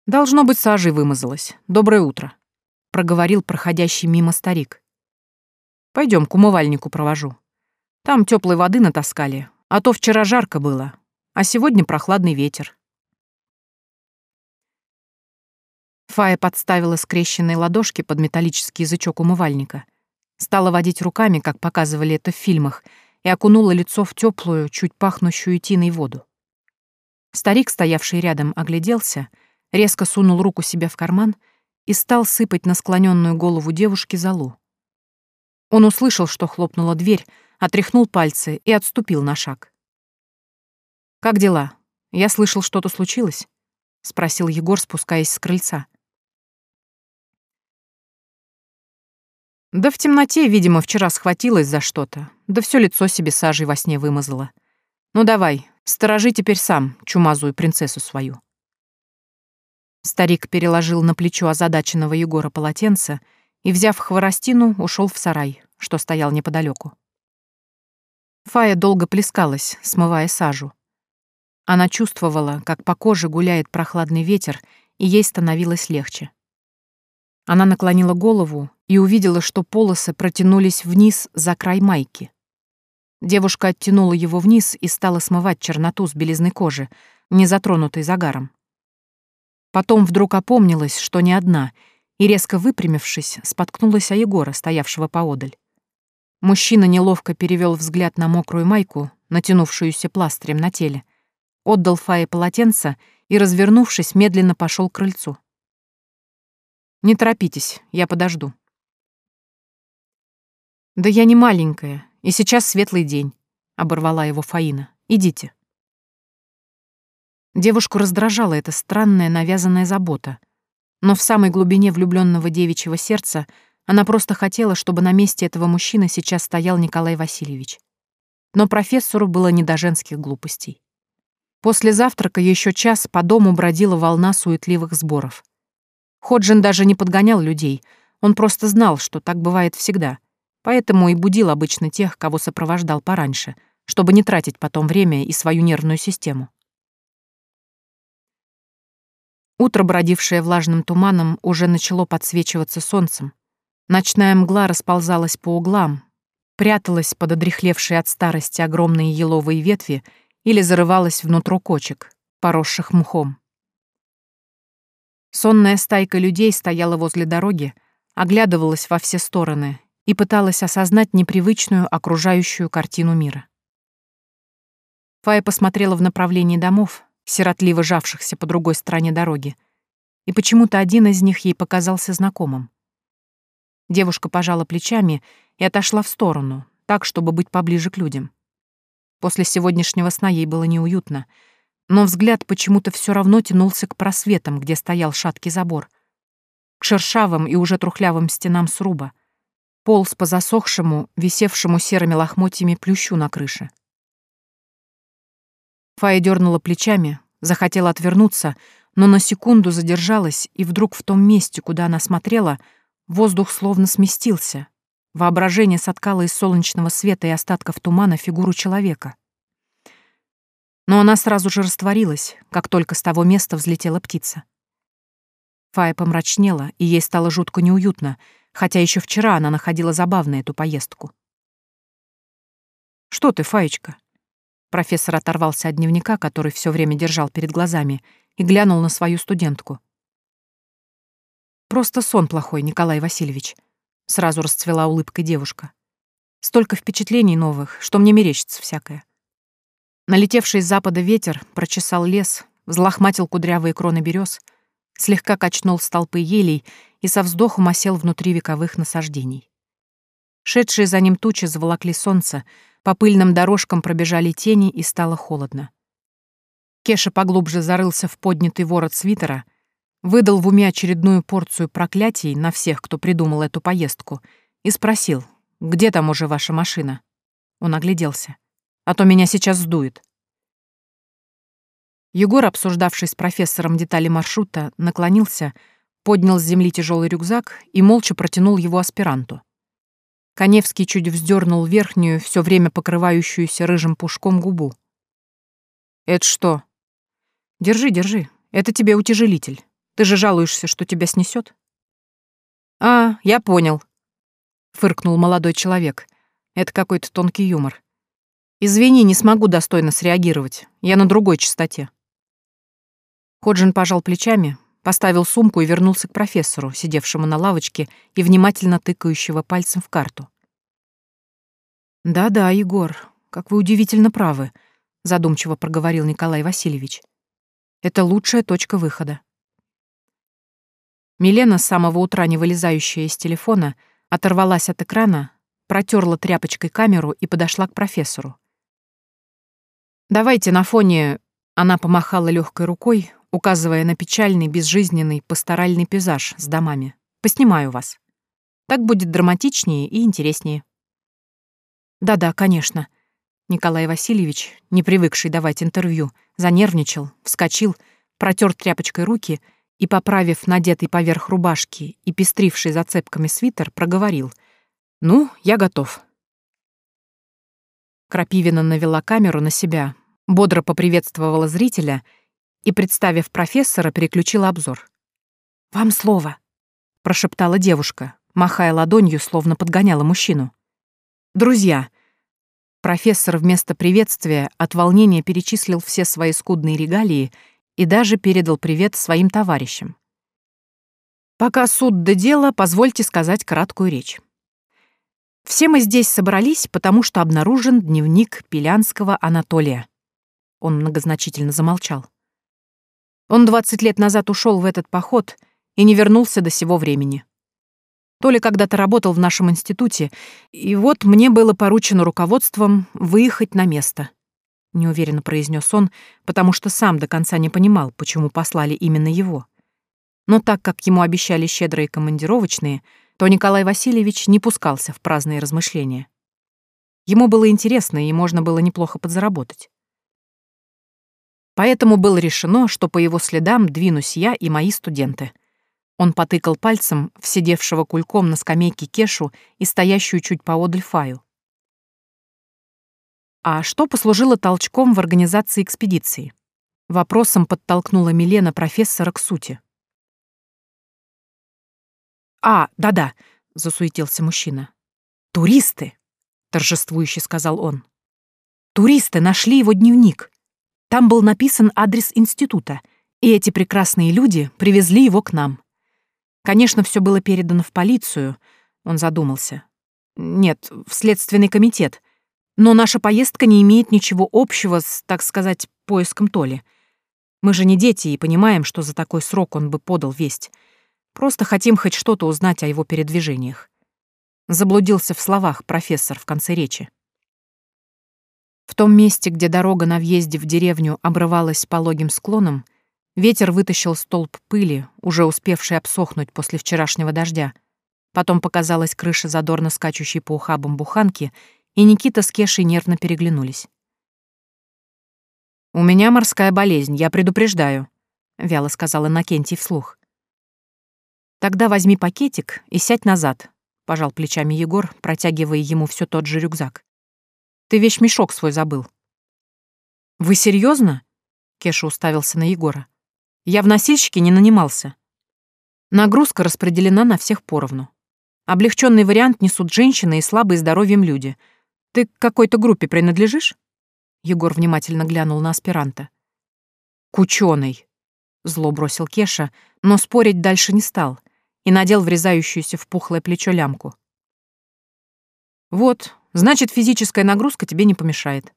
«Должно быть, сажей вымазалась. Доброе утро», — проговорил проходящий мимо старик. Пойдем к умывальнику провожу. Там теплой воды натаскали, а то вчера жарко было, а сегодня прохладный ветер. Фая подставила скрещенные ладошки под металлический язычок умывальника, стала водить руками, как показывали это в фильмах, и окунула лицо в теплую, чуть пахнущую тиной воду. Старик, стоявший рядом, огляделся, резко сунул руку себе в карман и стал сыпать на склоненную голову девушки золу. Он услышал, что хлопнула дверь, отряхнул пальцы и отступил на шаг. «Как дела? Я слышал, что-то случилось?» — спросил Егор, спускаясь с крыльца. Да в темноте, видимо, вчера схватилась за что-то, да все лицо себе сажей во сне вымазала. Ну давай, сторожи теперь сам чумазую принцессу свою. Старик переложил на плечо озадаченного Егора полотенце и, взяв хворостину, ушел в сарай, что стоял неподалеку. Фая долго плескалась, смывая сажу. Она чувствовала, как по коже гуляет прохладный ветер, и ей становилось легче. Она наклонила голову и увидела, что полосы протянулись вниз за край майки. Девушка оттянула его вниз и стала смывать черноту с белизны кожи, не затронутой загаром. Потом вдруг опомнилась, что не одна, и, резко выпрямившись, споткнулась о Егора, стоявшего поодаль. Мужчина неловко перевел взгляд на мокрую майку, натянувшуюся пластырем на теле, отдал Фае полотенце и, развернувшись, медленно пошел к крыльцу. Не торопитесь, я подожду. Да я не маленькая, и сейчас светлый день, оборвала его Фаина. Идите. Девушку раздражала эта странная навязанная забота, но в самой глубине влюбленного девичьего сердца она просто хотела, чтобы на месте этого мужчины сейчас стоял Николай Васильевич. Но профессору было не до женских глупостей. После завтрака еще час по дому бродила волна суетливых сборов. Ходжин даже не подгонял людей, он просто знал, что так бывает всегда, поэтому и будил обычно тех, кого сопровождал пораньше, чтобы не тратить потом время и свою нервную систему. Утро, бродившее влажным туманом, уже начало подсвечиваться солнцем. Ночная мгла расползалась по углам, пряталась под одрехлевшие от старости огромные еловые ветви или зарывалась внутрь кочек, поросших мхом. Сонная стайка людей стояла возле дороги, оглядывалась во все стороны и пыталась осознать непривычную окружающую картину мира. Фая посмотрела в направлении домов, сиротливо жавшихся по другой стороне дороги, и почему-то один из них ей показался знакомым. Девушка пожала плечами и отошла в сторону, так, чтобы быть поближе к людям. После сегодняшнего сна ей было неуютно — но взгляд почему-то все равно тянулся к просветам, где стоял шаткий забор, к шершавым и уже трухлявым стенам сруба, полз по засохшему, висевшему серыми лохмотьями плющу на крыше. Фая дернула плечами, захотела отвернуться, но на секунду задержалась, и вдруг в том месте, куда она смотрела, воздух словно сместился. Воображение соткало из солнечного света и остатков тумана фигуру человека — но она сразу же растворилась, как только с того места взлетела птица. Фая помрачнела, и ей стало жутко неуютно, хотя еще вчера она находила забавной эту поездку. «Что ты, Фаечка?» Профессор оторвался от дневника, который все время держал перед глазами, и глянул на свою студентку. «Просто сон плохой, Николай Васильевич», — сразу расцвела улыбкой девушка. «Столько впечатлений новых, что мне мерещится всякое. Налетевший с запада ветер прочесал лес, взлохматил кудрявые кроны берез, слегка качнул столпы елей и со вздохом осел внутри вековых насаждений. Шедшие за ним тучи заволокли солнце, по пыльным дорожкам пробежали тени и стало холодно. Кеша поглубже зарылся в поднятый ворот свитера, выдал в уме очередную порцию проклятий на всех, кто придумал эту поездку, и спросил, где там уже ваша машина? Он огляделся а то меня сейчас сдует. Егор, обсуждавший с профессором детали маршрута, наклонился, поднял с земли тяжелый рюкзак и молча протянул его аспиранту. Коневский чуть вздернул верхнюю, все время покрывающуюся рыжим пушком губу. «Это что?» «Держи, держи. Это тебе утяжелитель. Ты же жалуешься, что тебя снесет. «А, я понял», — фыркнул молодой человек. «Это какой-то тонкий юмор. Извини, не смогу достойно среагировать. Я на другой частоте». Ходжин пожал плечами, поставил сумку и вернулся к профессору, сидевшему на лавочке и внимательно тыкающего пальцем в карту. «Да-да, Егор, как вы удивительно правы», — задумчиво проговорил Николай Васильевич. «Это лучшая точка выхода». Милена, с самого утра не вылезающая из телефона, оторвалась от экрана, протерла тряпочкой камеру и подошла к профессору. «Давайте на фоне...» Она помахала легкой рукой, указывая на печальный, безжизненный пасторальный пейзаж с домами. «Поснимаю вас. Так будет драматичнее и интереснее». «Да-да, конечно». Николай Васильевич, не привыкший давать интервью, занервничал, вскочил, протер тряпочкой руки — и, поправив надетый поверх рубашки и пестривший зацепками свитер, проговорил. «Ну, я готов». Крапивина навела камеру на себя, бодро поприветствовала зрителя и, представив профессора, переключила обзор. «Вам слово», — прошептала девушка, махая ладонью, словно подгоняла мужчину. «Друзья», Профессор вместо приветствия от волнения перечислил все свои скудные регалии и даже передал привет своим товарищам. Пока суд до дела, позвольте сказать краткую речь. Все мы здесь собрались, потому что обнаружен дневник Пилянского Анатолия. Он многозначительно замолчал. Он 20 лет назад ушел в этот поход и не вернулся до сего времени. Толя когда-то работал в нашем институте, и вот мне было поручено руководством выехать на место неуверенно произнес он, потому что сам до конца не понимал, почему послали именно его. Но так как ему обещали щедрые командировочные, то Николай Васильевич не пускался в праздные размышления. Ему было интересно, и можно было неплохо подзаработать. Поэтому было решено, что по его следам двинусь я и мои студенты. Он потыкал пальцем в сидевшего кульком на скамейке Кешу и стоящую чуть поодаль Фаю. А что послужило толчком в организации экспедиции? Вопросом подтолкнула Милена профессора к сути. «А, да-да», — засуетился мужчина. «Туристы», — торжествующе сказал он. «Туристы нашли его дневник. Там был написан адрес института, и эти прекрасные люди привезли его к нам. Конечно, все было передано в полицию», — он задумался. «Нет, в следственный комитет, но наша поездка не имеет ничего общего с, так сказать, поиском Толи. Мы же не дети и понимаем, что за такой срок он бы подал весть. Просто хотим хоть что-то узнать о его передвижениях. Заблудился в словах профессор в конце речи. В том месте, где дорога на въезде в деревню обрывалась пологим склоном, ветер вытащил столб пыли, уже успевший обсохнуть после вчерашнего дождя. Потом показалась крыша задорно скачущей по ухабам буханки — и Никита с Кешей нервно переглянулись. «У меня морская болезнь, я предупреждаю», — вяло сказал Иннокентий вслух. «Тогда возьми пакетик и сядь назад», — пожал плечами Егор, протягивая ему все тот же рюкзак. «Ты вещмешок свой забыл». «Вы серьезно? Кеша уставился на Егора. «Я в носильщике не нанимался». Нагрузка распределена на всех поровну. Облегченный вариант несут женщины и слабые здоровьем люди — ты к какой-то группе принадлежишь? Егор внимательно глянул на аспиранта. К ученой, зло бросил Кеша, но спорить дальше не стал и надел врезающуюся в пухлое плечо лямку. Вот, значит, физическая нагрузка тебе не помешает.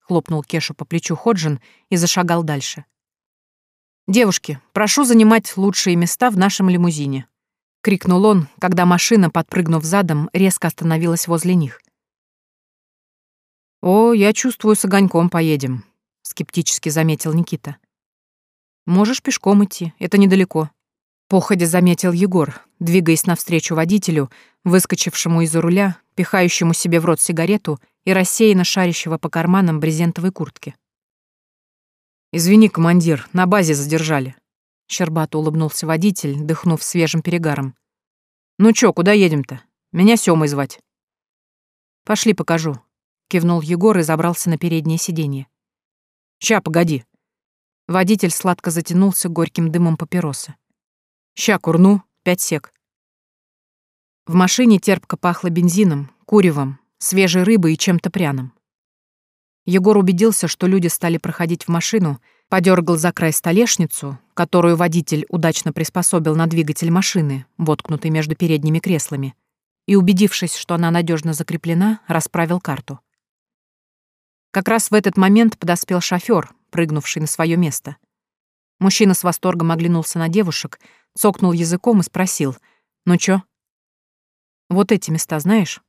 Хлопнул Кешу по плечу Ходжин и зашагал дальше. «Девушки, прошу занимать лучшие места в нашем лимузине», — крикнул он, когда машина, подпрыгнув задом, резко остановилась возле них. «О, я чувствую, с огоньком поедем», — скептически заметил Никита. «Можешь пешком идти, это недалеко», — походя заметил Егор, двигаясь навстречу водителю, выскочившему из-за руля, пихающему себе в рот сигарету и рассеянно шарящего по карманам брезентовой куртки. «Извини, командир, на базе задержали», — щербато улыбнулся водитель, дыхнув свежим перегаром. «Ну чё, куда едем-то? Меня Сёмой звать». «Пошли покажу», — кивнул Егор и забрался на переднее сиденье. «Ща, погоди». Водитель сладко затянулся горьким дымом папиросы. «Ща, курну, пять сек». В машине терпко пахло бензином, куревом, свежей рыбой и чем-то пряным. Егор убедился, что люди стали проходить в машину, подергал за край столешницу, которую водитель удачно приспособил на двигатель машины, воткнутый между передними креслами, и, убедившись, что она надежно закреплена, расправил карту. Как раз в этот момент подоспел шофер, прыгнувший на свое место. Мужчина с восторгом оглянулся на девушек, цокнул языком и спросил, «Ну чё?» «Вот эти места знаешь?»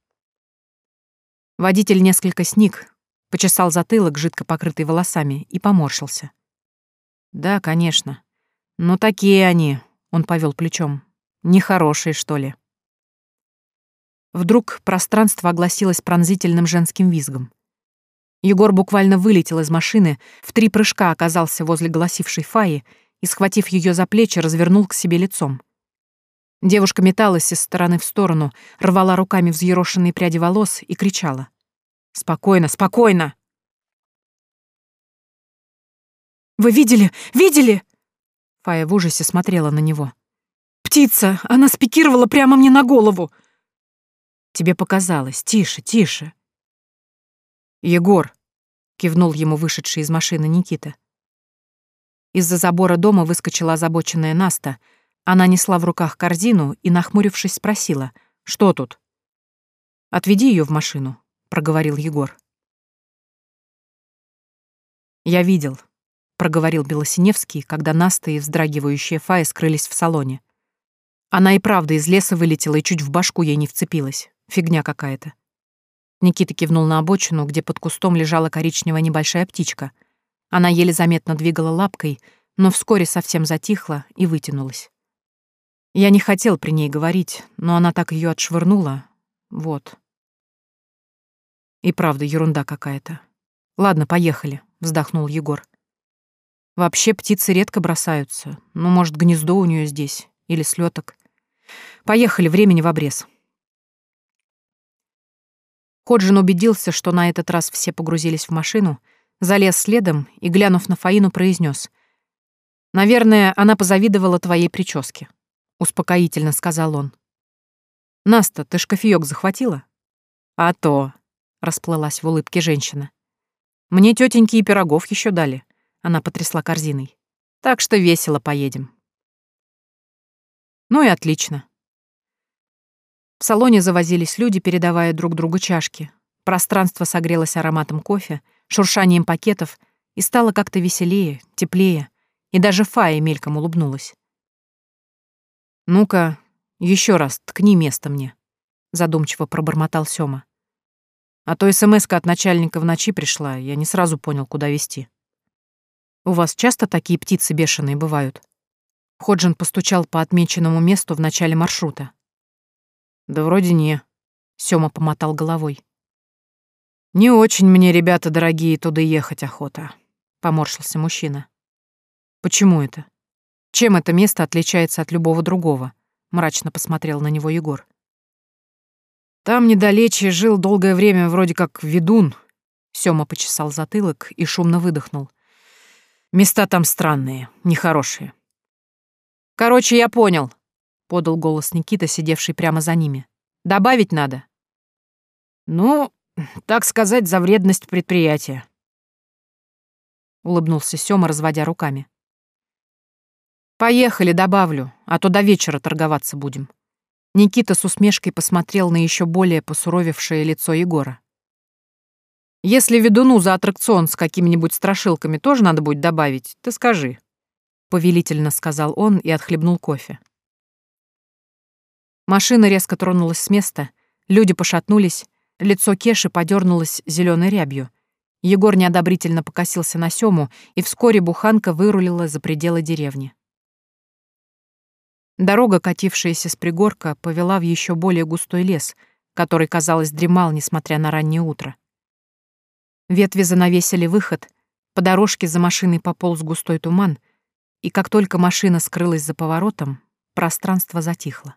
Водитель несколько сник, почесал затылок, жидко покрытый волосами, и поморщился. «Да, конечно. Но такие они», — он повел плечом. «Нехорошие, что ли?» Вдруг пространство огласилось пронзительным женским визгом. Егор буквально вылетел из машины, в три прыжка оказался возле голосившей Фаи и, схватив ее за плечи, развернул к себе лицом. Девушка металась из стороны в сторону, рвала руками взъерошенные пряди волос и кричала. «Спокойно, спокойно!» «Вы видели? Видели?» Фая в ужасе смотрела на него. «Птица! Она спикировала прямо мне на голову!» Тебе показалось. Тише, тише. Егор, кивнул ему вышедший из машины Никита. Из-за забора дома выскочила озабоченная Наста. Она несла в руках корзину и, нахмурившись, спросила, что тут? «Отведи ее в машину», — проговорил Егор. «Я видел», — проговорил Белосиневский, когда Наста и вздрагивающая Фая скрылись в салоне. Она и правда из леса вылетела и чуть в башку ей не вцепилась. Фигня какая-то. Никита кивнул на обочину, где под кустом лежала коричневая небольшая птичка. Она еле заметно двигала лапкой, но вскоре совсем затихла и вытянулась. Я не хотел при ней говорить, но она так ее отшвырнула. Вот. И правда, ерунда какая-то. Ладно, поехали, вздохнул Егор. Вообще птицы редко бросаются. Ну, может, гнездо у нее здесь или слеток. Поехали, времени в обрез. Ходжин убедился, что на этот раз все погрузились в машину, залез следом и, глянув на Фаину, произнес: «Наверное, она позавидовала твоей прическе», — успокоительно сказал он. «Наста, ты ж захватила?» «А то», — расплылась в улыбке женщина. «Мне тетеньки и пирогов еще дали», — она потрясла корзиной. «Так что весело поедем». «Ну и отлично. В салоне завозились люди, передавая друг другу чашки. Пространство согрелось ароматом кофе, шуршанием пакетов, и стало как-то веселее, теплее, и даже Фая мельком улыбнулась. «Ну-ка, еще раз ткни место мне», — задумчиво пробормотал Сёма. «А то смс от начальника в ночи пришла, я не сразу понял, куда вести. «У вас часто такие птицы бешеные бывают?» Ходжин постучал по отмеченному месту в начале маршрута. Да вроде не. Сёма помотал головой. Не очень мне, ребята дорогие, туда ехать охота, поморщился мужчина. Почему это? Чем это место отличается от любого другого? мрачно посмотрел на него Егор. Там недалече жил долгое время вроде как ведун. Сёма почесал затылок и шумно выдохнул. Места там странные, нехорошие. Короче, я понял, подал голос Никита, сидевший прямо за ними. Добавить надо. Ну, так сказать, за вредность предприятия. Улыбнулся Сёма, разводя руками. Поехали, добавлю, а то до вечера торговаться будем. Никита с усмешкой посмотрел на еще более посуровевшее лицо Егора. Если ведуну за аттракцион с какими-нибудь страшилками тоже надо будет добавить, ты скажи. Повелительно сказал он и отхлебнул кофе. Машина резко тронулась с места, люди пошатнулись, лицо Кеши подернулось зеленой рябью. Егор неодобрительно покосился на Сему, и вскоре буханка вырулила за пределы деревни. Дорога, катившаяся с пригорка, повела в еще более густой лес, который, казалось, дремал, несмотря на раннее утро. Ветви занавесили выход, по дорожке за машиной пополз густой туман, и как только машина скрылась за поворотом, пространство затихло.